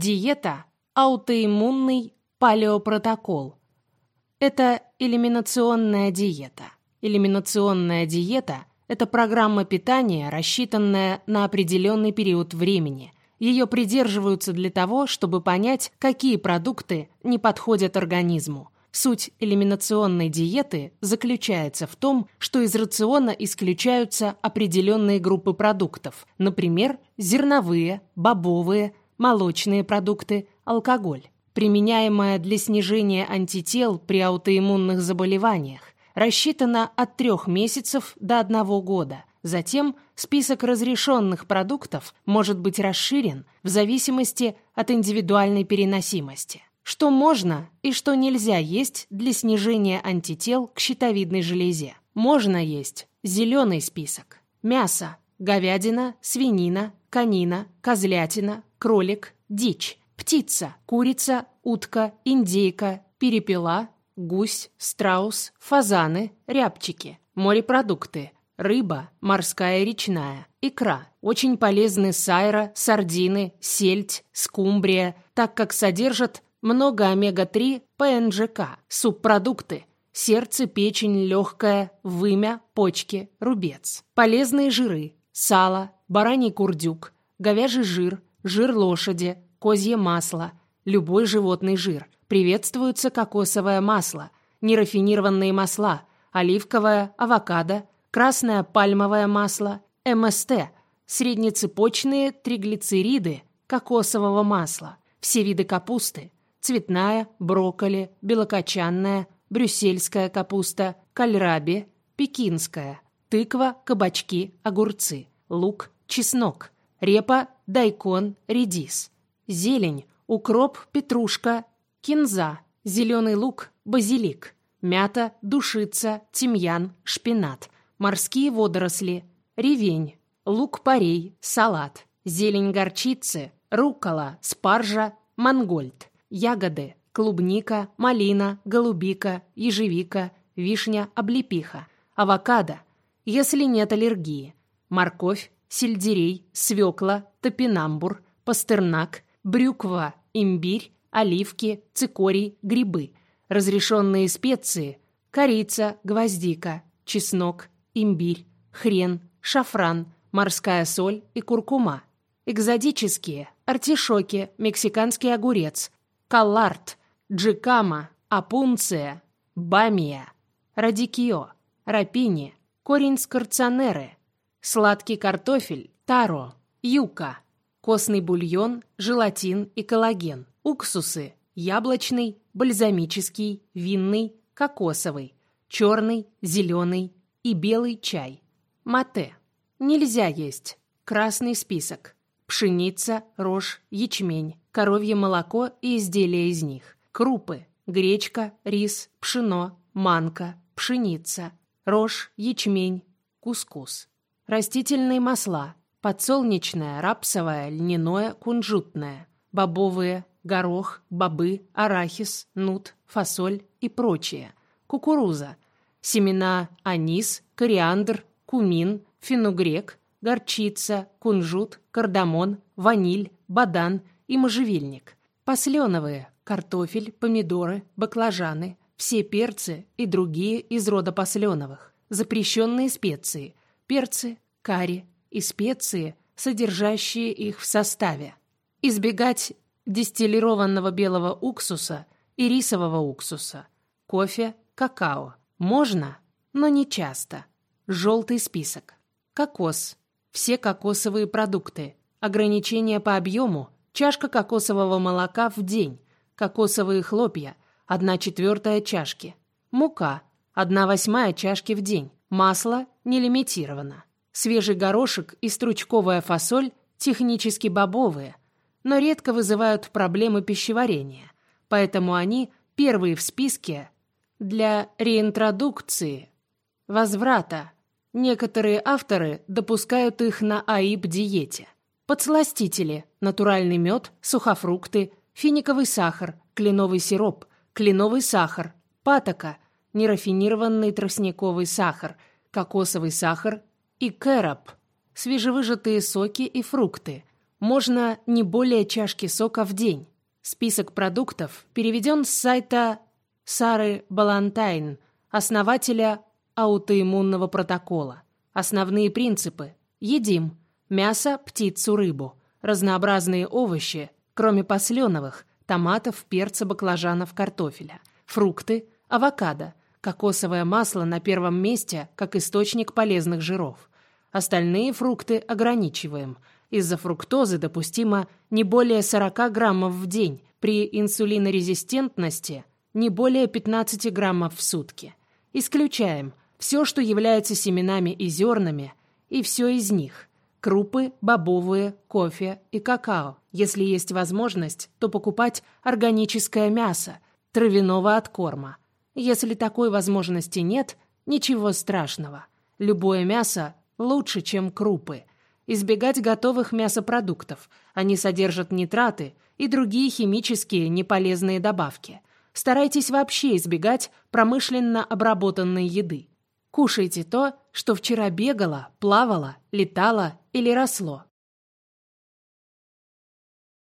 Диета – аутоиммунный палеопротокол. Это элиминационная диета. Элиминационная диета – это программа питания, рассчитанная на определенный период времени. Ее придерживаются для того, чтобы понять, какие продукты не подходят организму. Суть элиминационной диеты заключается в том, что из рациона исключаются определенные группы продуктов, например, зерновые, бобовые, молочные продукты, алкоголь, применяемая для снижения антител при аутоиммунных заболеваниях, рассчитана от трех месяцев до одного года. Затем список разрешенных продуктов может быть расширен в зависимости от индивидуальной переносимости. Что можно и что нельзя есть для снижения антител к щитовидной железе? Можно есть зеленый список. Мясо, говядина, свинина, конина, козлятина, кролик, дичь, птица, курица, утка, индейка, перепела, гусь, страус, фазаны, рябчики, морепродукты, рыба, морская и речная, икра. Очень полезны сайра, сардины, сельдь, скумбрия, так как содержат много омега-3 ПНЖК, субпродукты, сердце, печень, легкое, вымя, почки, рубец. Полезные жиры, сало, бараний курдюк, говяжий жир, жир лошади, козье масло, любой животный жир. Приветствуется кокосовое масло, нерафинированные масла, оливковое, авокадо, красное пальмовое масло, МСТ, среднецепочные триглицериды кокосового масла, все виды капусты, цветная, брокколи, белокочанная, брюссельская капуста, кальраби, пекинская, тыква, кабачки, огурцы, лук, чеснок, репа, дайкон, редис, зелень, укроп, петрушка, кинза, зеленый лук, базилик, мята, душица, тимьян, шпинат, морские водоросли, ревень, лук-порей, салат, зелень горчицы, рукола, спаржа, мангольд, ягоды, клубника, малина, голубика, ежевика, вишня, облепиха, авокадо, если нет аллергии, морковь, сельдерей, свекла, топинамбур, пастернак, брюква, имбирь, оливки, цикорий, грибы, разрешенные специи, корица, гвоздика, чеснок, имбирь, хрен, шафран, морская соль и куркума. Экзотические – артишоки, мексиканский огурец, каллард, джикама, апунция, бамия, радикио, рапини, корень скорционеры, сладкий картофель, таро, юка, костный бульон, желатин и коллаген, уксусы, яблочный, бальзамический, винный, кокосовый, черный, зеленый и белый чай. Мате. Нельзя есть. Красный список. Пшеница, рожь, ячмень, коровье молоко и изделия из них. Крупы. Гречка, рис, пшено, манка, пшеница, рожь, ячмень, кускус. Растительные масла. Подсолнечное, рапсовое, льняное, кунжутное. Бобовые, горох, бобы, арахис, нут, фасоль и прочее. Кукуруза. Семена анис, кориандр, кумин, фенугрек, горчица, кунжут, кардамон, ваниль, бадан и можжевельник. Посленовые, картофель, помидоры, баклажаны, все перцы и другие из рода посленовых. Запрещенные специи, перцы, карри и специи, содержащие их в составе. Избегать дистиллированного белого уксуса и рисового уксуса, кофе, какао. Можно, но не часто. Желтый список. Кокос. Все кокосовые продукты. Ограничения по объему. Чашка кокосового молока в день. Кокосовые хлопья. Одна четвертая чашки. Мука. Одна восьмая чашки в день. Масло не лимитировано. Свежий горошек и стручковая фасоль технически бобовые, но редко вызывают проблемы пищеварения, поэтому они первые в списке для реинтродукции, возврата. Некоторые авторы допускают их на АИП-диете. Подсластители, натуральный мед, сухофрукты, финиковый сахар, кленовый сироп, кленовый сахар, патока, нерафинированный тростниковый сахар, кокосовый сахар и кэроп, свежевыжатые соки и фрукты, можно не более чашки сока в день. Список продуктов переведен с сайта Сары Балантайн, основателя аутоиммунного протокола. Основные принципы. Едим. Мясо, птицу, рыбу. Разнообразные овощи, кроме посленовых, томатов, перца, баклажанов, картофеля. Фрукты, авокадо. Кокосовое масло на первом месте, как источник полезных жиров. Остальные фрукты ограничиваем. Из-за фруктозы допустимо не более 40 граммов в день, при инсулинорезистентности не более 15 граммов в сутки. Исключаем все, что является семенами и зернами, и все из них. Крупы, бобовые, кофе и какао. Если есть возможность, то покупать органическое мясо, травяного откорма. Если такой возможности нет, ничего страшного. Любое мясо лучше, чем крупы. Избегать готовых мясопродуктов. Они содержат нитраты и другие химические неполезные добавки. Старайтесь вообще избегать промышленно обработанной еды. Кушайте то, что вчера бегало, плавало, летало или росло.